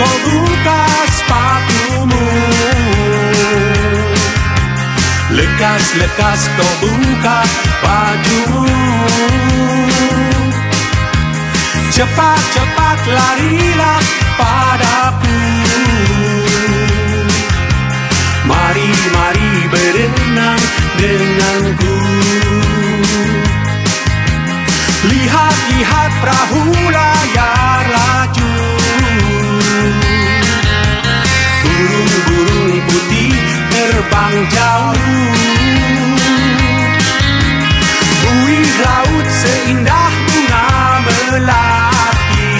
Kau buka sepatumu. Lekas-lekas kau buka bajumu. Cepat-cepat larilah padaku. Mari-mari berenang denganku. Lihat-lihat perahu jauh. Buih laut seindah bunga melati.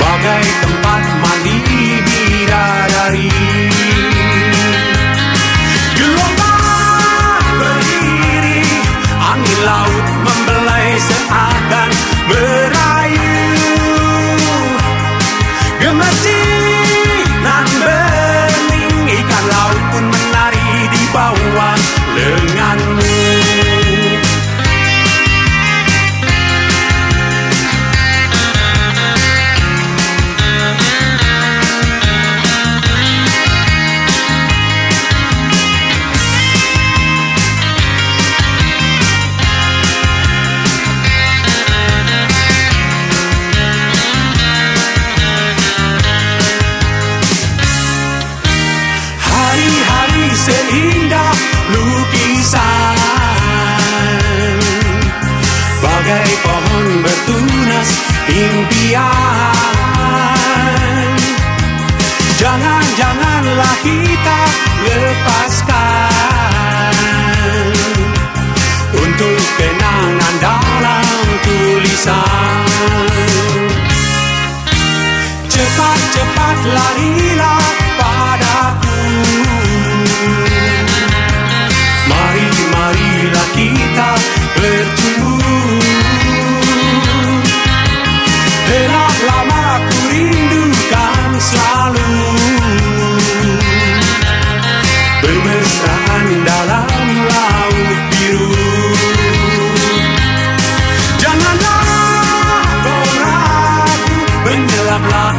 Bagai tempat mandi bidadari. Gelombang berdiri Angin laut membelai seakan merayu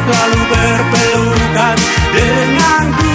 selalu berpelukan denganku